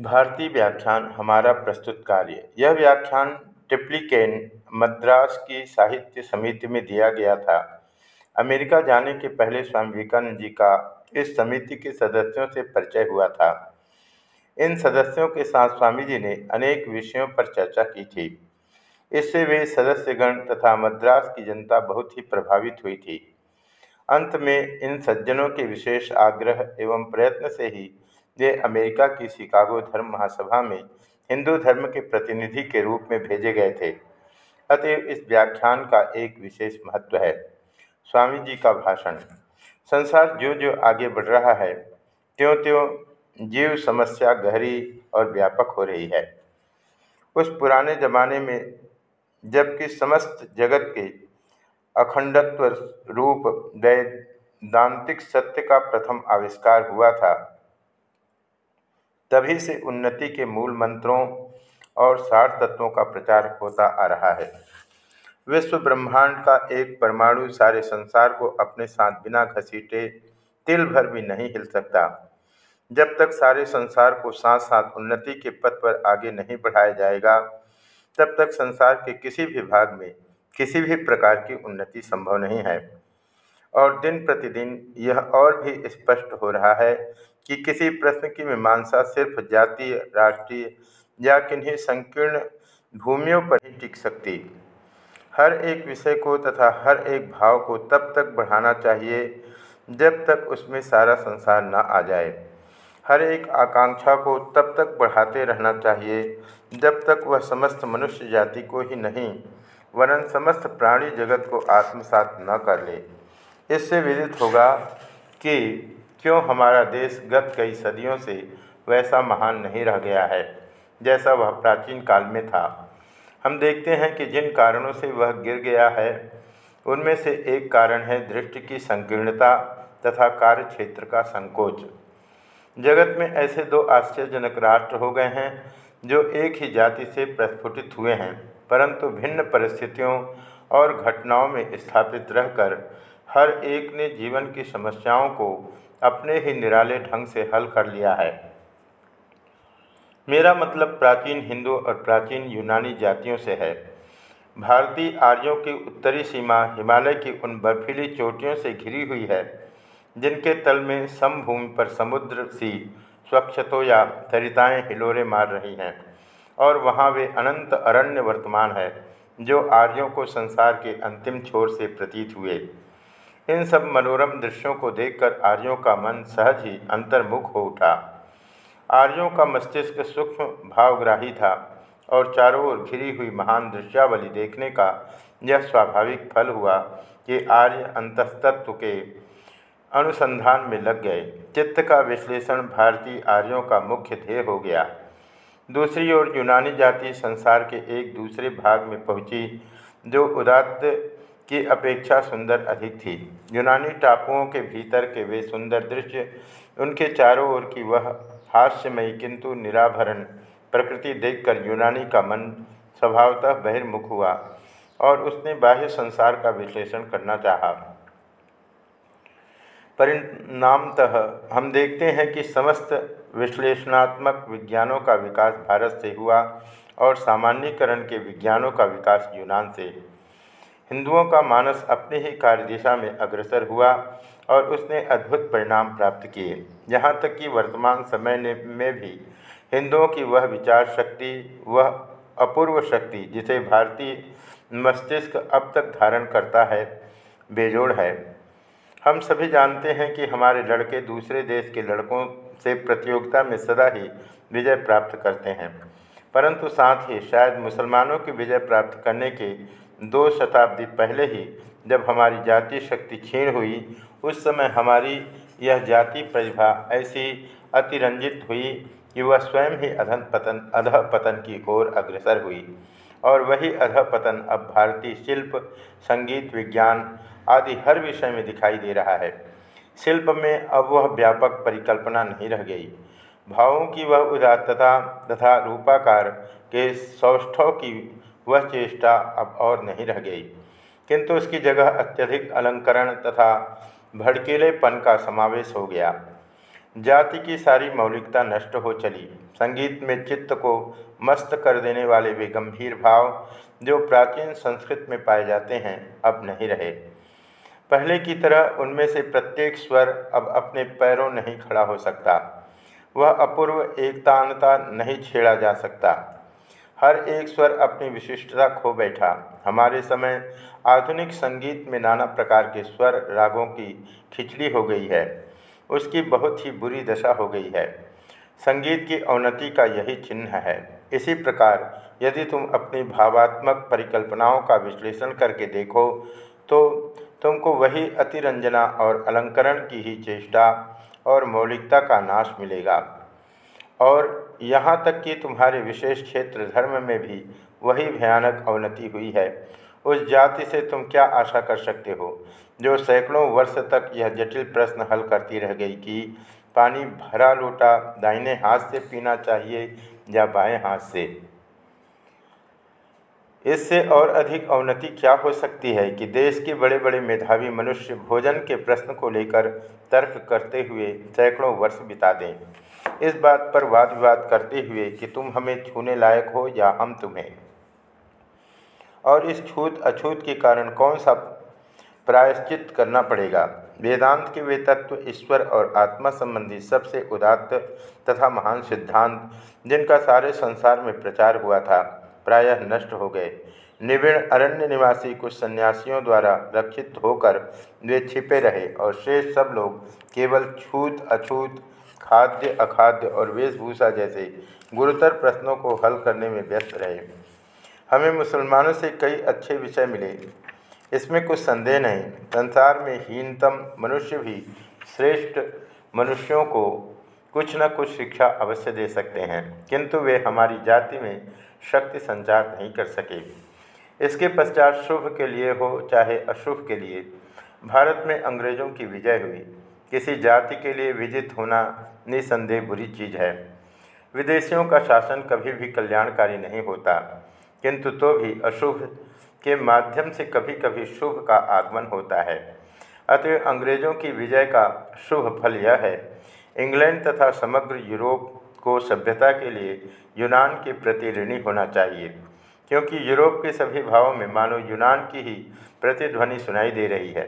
भारतीय व्याख्यान हमारा प्रस्तुत कार्य। यह व्याख्यान ट्रिप्लिकेन मद्रास की साहित्य समिति में दिया गया था। अमेरिका जाने के पहले स्वामी विवेकानंद जी का इस समिति के सदस्यों से परिचय हुआ था। इन सदस्यों के साथ स्वामी जी ने अनेक विषयों पर चर्चा की थी। इससे वे सदस्यगण तथा मद्रास की जनता बहुत ही प्रभावित हुई थी। अंत में इन सज्जनों के विशेष आग्रह एवं प्रयत्न से ही वे अमेरिका की शिकागो धर्म महासभा में हिंदू धर्म के प्रतिनिधि के रूप में भेजे गए थे। अतएव इस व्याख्यान का एक विशेष महत्व है। स्वामी जी का भाषण। संसार जो जो आगे बढ़ रहा है त्यों त्यों जीव समस्या गहरी और व्यापक हो रही है। उस पुराने जमाने में जबकि समस्त जगत के अखंडत्व रूप वैदांतिक सत्य का प्रथम आविष्कार हुआ था तभी से उन्नति के मूल मंत्रों और सार तत्वों का प्रचार होता आ रहा है। विश्व ब्रह्मांड का एक परमाणु सारे संसार को अपने साथ बिना घसीटे तिल भर भी नहीं हिल सकता। जब तक सारे संसार को साथ साथ उन्नति के पथ पर आगे नहीं बढ़ाया जाएगा, तब तक संसार के किसी भी भाग में किसी भी प्रकार की उन्नति संभव नहीं है। और दिन प्रतिदिन यह और भी स्पष्ट हो रहा है कि किसी प्रश्न की मीमांसा सिर्फ़ जातीय राष्ट्रीय या किन्हीं संकीर्ण भूमियों पर ही टिक सकती। हर एक विषय को तथा हर एक भाव को तब तक बढ़ाना चाहिए जब तक उसमें सारा संसार न आ जाए। हर एक आकांक्षा को तब तक बढ़ाते रहना चाहिए जब तक वह समस्त मनुष्य जाति को ही नहीं, वरन समस्त प्राणी जगत को आत्मसात न कर ले। इससे विदित होगा कि क्यों हमारा देश गत कई सदियों से वैसा महान नहीं रह गया है, जैसा वह प्राचीन काल में था। हम देखते हैं कि जिन कारणों से वह गिर गया है, उनमें से एक कारण है दृष्टि की संकीर्णता तथा कार्य क्षेत्र का संकोच। जगत में ऐसे दो आश्चर्यजनक राष्ट्र हो गए हैं, जो एक ही जाति से प्रस्फुटित हुए हैं, परंतु भिन्न परिस्थितियों और घटनाओं में स्थापित रहकर हर एक ने जीवन की समस्याओं को अपने ही निराले ढंग से हल कर लिया है। मेरा मतलब प्राचीन हिंदू और प्राचीन यूनानी जातियों से है। भारतीय आर्यों की उत्तरी सीमा हिमालय की उन बर्फीली चोटियों से घिरी हुई है, जिनके तल में समभूमि पर समुद्र सी स्वच्छतो या सरिताएँ हिलोरे मार रही हैं, और वहाँ वे अनंत अरण्य वर्तमान है, जो आर्यों को संसार के अंतिम छोर से प्रतीत हुए। इन सब मनोरम दृश्यों को देखकर आर्यों का मन सहज ही अंतर्मुख हो उठा। आर्यों का मस्तिष्क सूक्ष्म भावग्राही था और चारों ओर घिरी हुई महान दृश्यावली देखने का यह स्वाभाविक फल हुआ कि आर्य अंतस्तत्व के अनुसंधान में लग गए। चित्त का विश्लेषण भारतीय आर्यों का मुख्य ध्येय हो गया। दूसरी ओर यूनानी जाति संसार के एक दूसरे भाग में पहुँची, जो उदात्त की अपेक्षा सुंदर अधिक थी। यूनानी टापुओं के भीतर के वे सुंदर दृश्य, उनके चारों ओर की वह हास्यमयी किंतु निराभरण प्रकृति देखकर यूनानी का मन स्वभावतः बहिर्मुख हुआ और उसने बाह्य संसार का विश्लेषण करना चाहा। परिणामतः हम देखते हैं कि समस्त विश्लेषणात्मक विज्ञानों का विकास भारत से हुआ और सामान्यकरण के विज्ञानों का विकास यूनान से। हिंदुओं का मानस अपनी ही कार्य दिशा में अग्रसर हुआ और उसने अद्भुत परिणाम प्राप्त किए। यहाँ तक कि वर्तमान समय में भी हिंदुओं की वह विचार शक्ति, वह अपूर्व शक्ति जिसे भारतीय मस्तिष्क अब तक धारण करता है, बेजोड़ है। हम सभी जानते हैं कि हमारे लड़के दूसरे देश के लड़कों से प्रतियोगिता में सदा ही विजय प्राप्त करते हैं। परंतु साथ ही शायद मुसलमानों की विजय प्राप्त करने के दो शताब्दी पहले ही जब हमारी जाति शक्ति क्षीण हुई, उस समय हमारी यह जाति प्रतिभा ऐसी अतिरंजित हुई कि वह स्वयं ही अधन पतन, अध पतन की ओर अग्रसर हुई। और वही अध पतन अब भारतीय शिल्प, संगीत, विज्ञान आदि हर विषय में दिखाई दे रहा है। शिल्प में अब वह व्यापक परिकल्पना नहीं रह गई। भावों की वह उदात्तता तथा रूपाकार के सौष्ठव की वह चेष्टा अब और नहीं रह गई। किंतु उसकी जगह अत्यधिक अलंकरण तथा भड़कीलेपन का समावेश हो गया। जाति की सारी मौलिकता नष्ट हो चली। संगीत में चित्त को मस्त कर देने वाले वे गंभीर भाव, जो प्राचीन संस्कृत में पाए जाते हैं, अब नहीं रहे। पहले की तरह उनमें से प्रत्येक स्वर अब अपने पैरों नहीं खड़ा हो सकता। वह अपूर्व एकतानता नहीं छेड़ा जा सकता। हर एक स्वर अपनी विशिष्टता खो बैठा। हमारे समय आधुनिक संगीत में नाना प्रकार के स्वर रागों की खिचड़ी हो गई है। उसकी बहुत ही बुरी दशा हो गई है। संगीत की अवनति का यही चिन्ह है। इसी प्रकार, यदि तुम अपनी भावात्मक परिकल्पनाओं का विश्लेषण करके देखो तो तुमको वही अतिरंजना और अलंकरण की ही चेष्टा और मौलिकता का नाश मिलेगा। और यहाँ तक कि तुम्हारे विशेष क्षेत्र धर्म में भी वही भयानक अवनति हुई है। उस जाति से तुम क्या आशा कर सकते हो? जो सैकड़ों वर्ष तक यह जटिल प्रश्न हल करती रह गई कि पानी भरा लोटा दाहिने हाथ से पीना चाहिए या बाएँ हाथ से? इससे और अधिक अवनति क्या हो सकती है कि देश के बड़े बड़े मेधावी मनुष्य भोजन के प्रश्न को लेकर तर्क करते हुए सैकड़ों वर्ष बिता दें? इस बात पर वाद विवाद करते हुए कि तुम हमें छूने लायक हो या हम तुम्हें। और इस छूत, अछूत के कारण कौन सा प्रायश्चित करना पड़ेगा? वेदांत के वे तत्व ईश्वर और आत्मा संबंधी सबसे उदात्त तथा महान सिद्धांत, जिनका सारे संसार में प्रचार हुआ था, प्रायः नष्ट हो गए। निविण अरण्य निवासी कुछ सन्यासियों द्वारा रक्षित होकर वे छिपे रहे और शेष सब लोग केवल छूत, अछूत खाद्य, अखाद्य और वेशभूषा जैसे गुरुतर प्रश्नों को हल करने में व्यस्त रहे। हमें मुसलमानों से कई अच्छे विषय मिले। इसमें कुछ संदेह नहीं, संसार में हीनतम मनुष्य भी श्रेष्ठ मनुष्यों को कुछ न कुछ शिक्षा अवश्य दे सकते हैं, किंतु वे हमारी जाति में शक्ति संचार नहीं कर सके। इसके पश्चात शुभ के लिए हो चाहे अशुभ के लिए, भारत में अंग्रेज़ों की विजय हुई। किसी जाति के लिए विजित होना निसंदेह बुरी चीज़ है। विदेशियों का शासन कभी भी कल्याणकारी नहीं होता, किंतु तो भी अशुभ के माध्यम से कभी कभी शुभ का आगमन होता है। अतः अंग्रेज़ों की विजय का शुभ फल यह है, इंग्लैंड तथा समग्र यूरोप को सभ्यता के लिए यूनान के प्रति ऋणी होना चाहिए, क्योंकि यूरोप के सभी भावों में मानो यूनान की ही प्रतिध्वनि सुनाई दे रही है।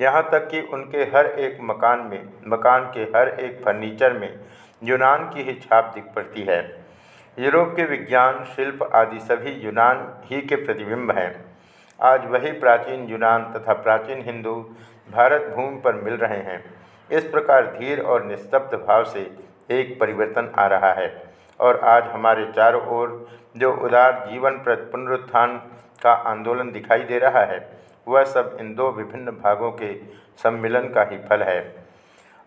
यहाँ तक कि उनके हर एक मकान में, मकान के हर एक फर्नीचर में यूनान की ही छाप दिख पड़ती है। यूरोप के विज्ञान, शिल्प आदि सभी यूनान ही के प्रतिबिंब हैं। आज वही प्राचीन यूनान तथा प्राचीन हिंदू भारत भूमि पर मिल रहे हैं। इस प्रकार धीर और निस्तब्ध भाव से एक परिवर्तन आ रहा है। और आज हमारे चारों ओर जो उदार जीवन पुनरुत्थान का आंदोलन दिखाई दे रहा है वह सब इन दो विभिन्न भागों के सम्मिलन का ही फल है।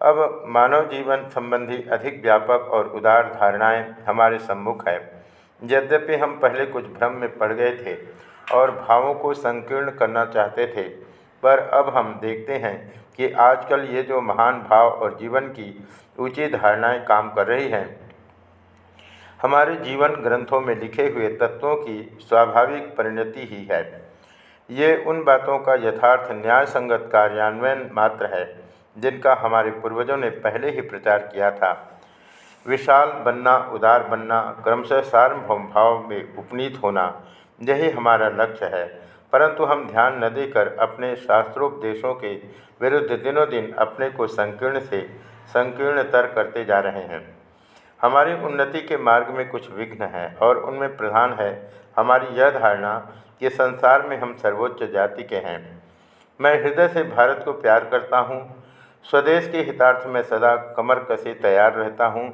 अब मानव जीवन संबंधी अधिक व्यापक और उदार धारणाएँ हमारे सम्मुख है। यद्यपि हम पहले कुछ भ्रम में पड़ गए थे और भावों को संकीर्ण करना चाहते थे, पर अब हम देखते हैं कि आजकल ये जो महान भाव और जीवन की ऊँची धारणाएँ काम कर रही हैं, हमारे जीवन ग्रंथों में लिखे हुए तत्वों की स्वाभाविक परिणति ही है। ये उन बातों का यथार्थ न्याय संगत कार्यान्वयन मात्र है, जिनका हमारे पूर्वजों ने पहले ही प्रचार किया था। विशाल बनना, उदार बनना, क्रमशः सार्वभौम भाव में उपनीत होना, यही हमारा लक्ष्य है। परंतु हम ध्यान न देकर अपने शास्त्रोपदेशों के विरुद्ध दिनों दिन अपने को संकीर्ण से संकीर्णतर करते जा रहे हैं। हमारी उन्नति के मार्ग में कुछ विघ्न हैं और उनमें प्रधान है हमारी यह धारणा कि संसार में हम सर्वोच्च जाति के हैं। मैं हृदय से भारत को प्यार करता हूँ। स्वदेश के हितार्थ में सदा कमर कसे तैयार रहता हूँ।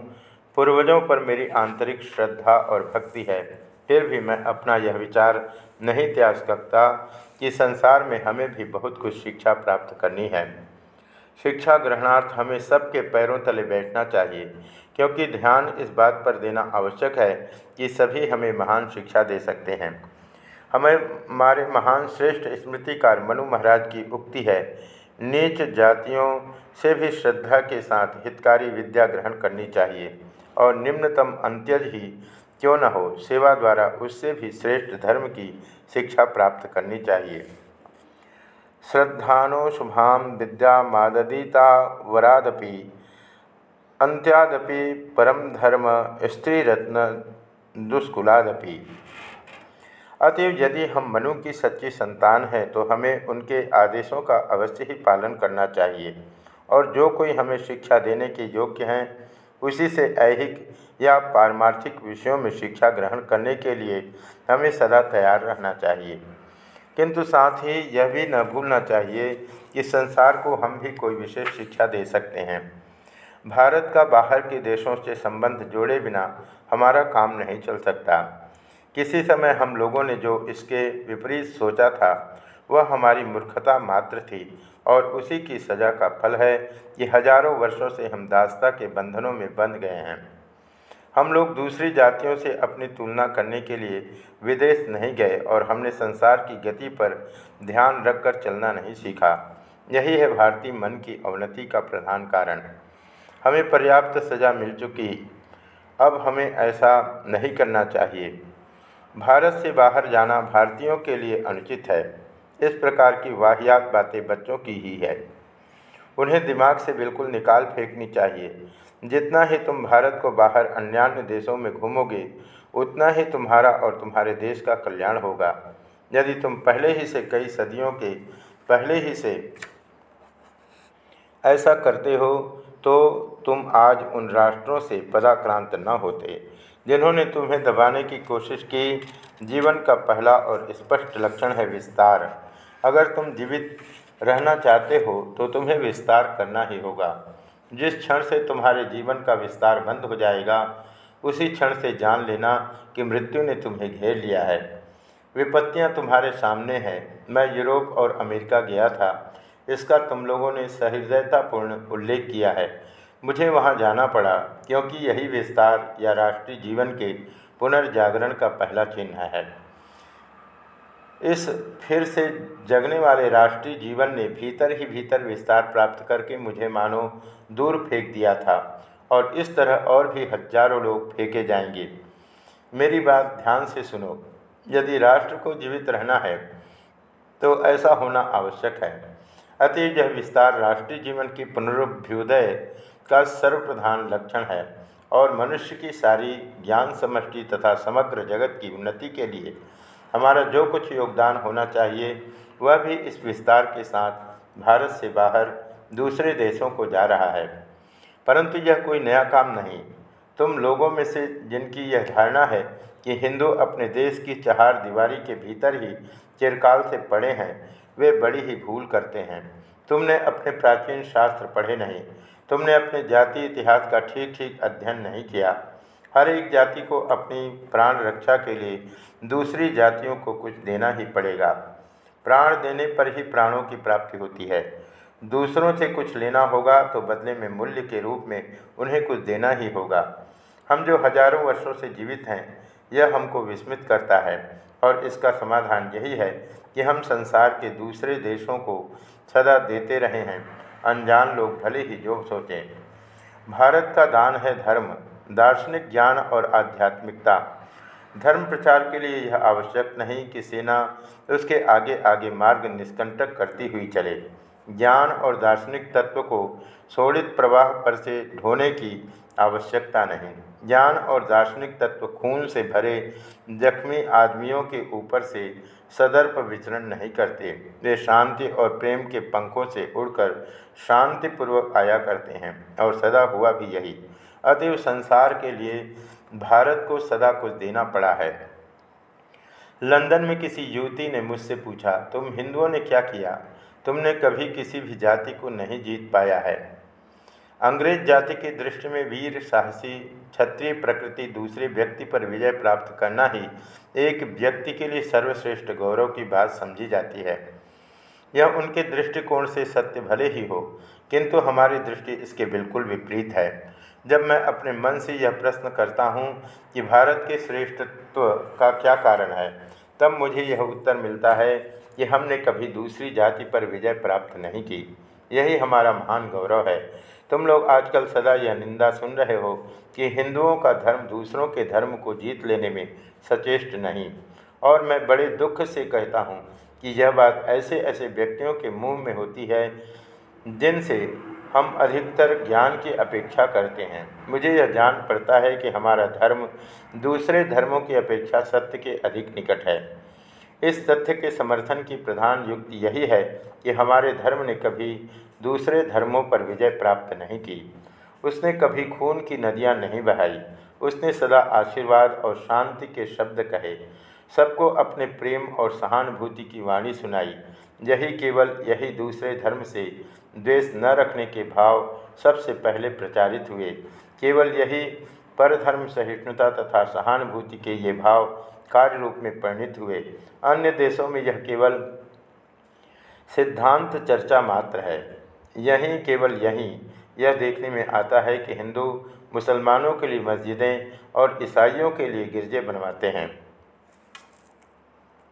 पूर्वजों पर मेरी आंतरिक श्रद्धा और भक्ति है। फिर भी मैं अपना यह विचार नहीं त्याग सकता कि संसार में हमें भी बहुत कुछ शिक्षा प्राप्त करनी है। शिक्षा ग्रहणार्थ हमें सबके पैरों तले बैठना चाहिए, क्योंकि ध्यान इस बात पर देना आवश्यक है कि सभी हमें महान शिक्षा दे सकते हैं। हमें हमारे महान श्रेष्ठ स्मृतिकार मनु महाराज की उक्ति है, नीच जातियों से भी श्रद्धा के साथ हितकारी विद्या ग्रहण करनी चाहिए और निम्नतम अंत्यज ही क्यों न हो, सेवा द्वारा उससे भी श्रेष्ठ धर्म की शिक्षा प्राप्त करनी चाहिए। श्रद्धानो शुभाम विद्या माददीता वरादपि अंत्यादपि परम धर्म, स्त्री रत्न दुष्कुलादपि। अतएव यदि हम मनु की सच्ची संतान हैं तो हमें उनके आदेशों का अवश्य ही पालन करना चाहिए। और जो कोई हमें शिक्षा देने के योग्य हैं, उसी से ऐहिक या पारमार्थिक विषयों में शिक्षा ग्रहण करने के लिए हमें सदा तैयार रहना चाहिए। किंतु साथ ही यह भी न भूलना चाहिए कि संसार को हम भी कोई विशेष शिक्षा दे सकते हैं। भारत का बाहर के देशों से संबंध जोड़े बिना हमारा काम नहीं चल सकता। किसी समय हम लोगों ने जो इसके विपरीत सोचा था, वह हमारी मूर्खता मात्र थी और उसी की सज़ा का फल है कि हज़ारों वर्षों से हम दास्ता के बंधनों में बंध गए हैं। हम लोग दूसरी जातियों से अपनी तुलना करने के लिए विदेश नहीं गए और हमने संसार की गति पर ध्यान रखकर चलना नहीं सीखा। यही है भारतीय मन की अवनति का प्रधान कारण। हमें पर्याप्त सज़ा मिल चुकी। अब हमें ऐसा नहीं करना चाहिए। भारत से बाहर जाना भारतीयों के लिए अनुचित है। इस प्रकार की वाहियात बातें बच्चों की ही है। उन्हें दिमाग से बिल्कुल निकाल फेंकनी चाहिए। जितना ही तुम भारत को बाहर अन्य देशों में घूमोगे, उतना ही तुम्हारा और तुम्हारे देश का कल्याण होगा। यदि तुम पहले ही से कई सदियों के, पहले ही से ऐसा करते हो तो तुम आज उन राष्ट्रों से पदाक्रांत न होते। जिन्होंने तुम्हें दबाने की कोशिश की, जीवन का पहला और स्पष्ट लक्षण है विस्तार। अगर तुम जीवित रहना चाहते हो तो तुम्हें विस्तार करना ही होगा। जिस क्षण से तुम्हारे जीवन का विस्तार बंद हो जाएगा, उसी क्षण से जान लेना कि मृत्यु ने तुम्हें घेर लिया है। विपत्तियाँ तुम्हारे सामने हैं। मैं यूरोप और अमेरिका गया था। इसका तुम लोगों ने सहृदयतापूर्ण उल्लेख किया है। मुझे वहाँ जाना पड़ा, क्योंकि यही विस्तार या राष्ट्रीय जीवन के पुनर्जागरण का पहला चिन्ह है। इस फिर से जगने वाले राष्ट्रीय जीवन ने भीतर ही भीतर विस्तार प्राप्त करके मुझे मानो दूर फेंक दिया था, और इस तरह और भी हज़ारों लोग फेंके जाएँगे। मेरी बात ध्यान से सुनो, यदि राष्ट्र को जीवित रहना है तो ऐसा होना आवश्यक है। अतः यह विस्तार राष्ट्रीय जीवन की पुनरुभ्युदय का सर्वप्रधान लक्षण है और मनुष्य की सारी ज्ञान समष्टि तथा समग्र जगत की उन्नति के लिए हमारा जो कुछ योगदान होना चाहिए, वह भी इस विस्तार के साथ भारत से बाहर दूसरे देशों को जा रहा है। परंतु यह कोई नया काम नहीं। तुम लोगों में से जिनकी यह धारणा है कि हिंदू अपने देश की चहार दीवारी के भीतर ही चिरकाल से पड़े हैं, वे बड़ी ही भूल करते हैं। तुमने अपने प्राचीन शास्त्र पढ़े नहीं। तुमने अपने जाति इतिहास का ठीक ठीक अध्ययन नहीं किया। हर एक जाति को अपनी प्राण रक्षा के लिए दूसरी जातियों को कुछ देना ही पड़ेगा। प्राण देने पर ही प्राणों की प्राप्ति होती है। दूसरों से कुछ लेना होगा तो बदले में मूल्य के रूप में उन्हें कुछ देना ही होगा। हम जो हज़ारों वर्षों से जीवित हैं, यह हमको विस्मित करता है और इसका समाधान यही है कि हम संसार के दूसरे देशों को सदा देते रहे हैं। अनजान लोग भले ही जो सोचें। भारत का दान है धर्म, दार्शनिक ज्ञान और आध्यात्मिकता। धर्म प्रचार के लिए यह आवश्यक नहीं कि सेना उसके आगे आगे मार्ग निष्कंटक करती हुई चले। ज्ञान और दार्शनिक तत्व को सोड़ित प्रवाह पर से ढोने की आवश्यकता नहीं। ज्ञान और दार्शनिक तत्व खून से भरे जख्मी आदमियों के ऊपर से सदर्प विचरण नहीं करते। वे शांति और प्रेम के पंखों से उड़कर शांतिपूर्वक आया करते हैं और सदा हुआ भी यही। अतएव संसार के लिए भारत को सदा कुछ देना पड़ा है। लंदन में किसी युवती ने मुझसे पूछा, तुम हिंदुओं ने क्या किया? तुमने कभी किसी भी जाति को नहीं जीत पाया है। अंग्रेज़ जाति की दृष्टि में वीर, साहसी, क्षत्रिय प्रकृति दूसरे व्यक्ति पर विजय प्राप्त करना ही एक व्यक्ति के लिए सर्वश्रेष्ठ गौरव की बात समझी जाती है। यह उनके दृष्टिकोण से सत्य भले ही हो, किंतु हमारी दृष्टि इसके बिल्कुल विपरीत है। जब मैं अपने मन से यह प्रश्न करता हूँ कि भारत के श्रेष्ठत्व का क्या कारण है, तब मुझे यह उत्तर मिलता है कि हमने कभी दूसरी जाति पर विजय प्राप्त नहीं की। यही हमारा महान गौरव है। तुम लोग आजकल सदा यह निंदा सुन रहे हो कि हिंदुओं का धर्म दूसरों के धर्म को जीत लेने में सचेष्ट नहीं। और मैं बड़े दुख से कहता हूँ कि यह बात ऐसे ऐसे व्यक्तियों के मुँह में होती है, जिनसे हम अधिकतर ज्ञान की अपेक्षा करते हैं। मुझे यह जान पड़ता है कि हमारा धर्म दूसरे धर्मों की अपेक्षा सत्य के अधिक निकट है। इस तथ्य के समर्थन की प्रधान युक्ति यही है कि हमारे धर्म ने कभी दूसरे धर्मों पर विजय प्राप्त नहीं की। उसने कभी खून की नदियाँ नहीं बहाई। उसने सदा आशीर्वाद और शांति के शब्द कहे। सबको अपने प्रेम और सहानुभूति की वाणी सुनाई। यही केवल यही दूसरे धर्म से द्वेष न रखने के भाव सबसे पहले प्रचारित हुए। केवल यही परधर्म सहिष्णुता तथा सहानुभूति के ये भाव कार्य रूप में परिणित हुए। अन्य देशों में यह केवल सिद्धांत चर्चा मात्र है। यहीं केवल यहीं। यह देखने में आता है कि हिंदू मुसलमानों के लिए मस्जिदें और ईसाइयों के लिए गिरजे बनवाते हैं।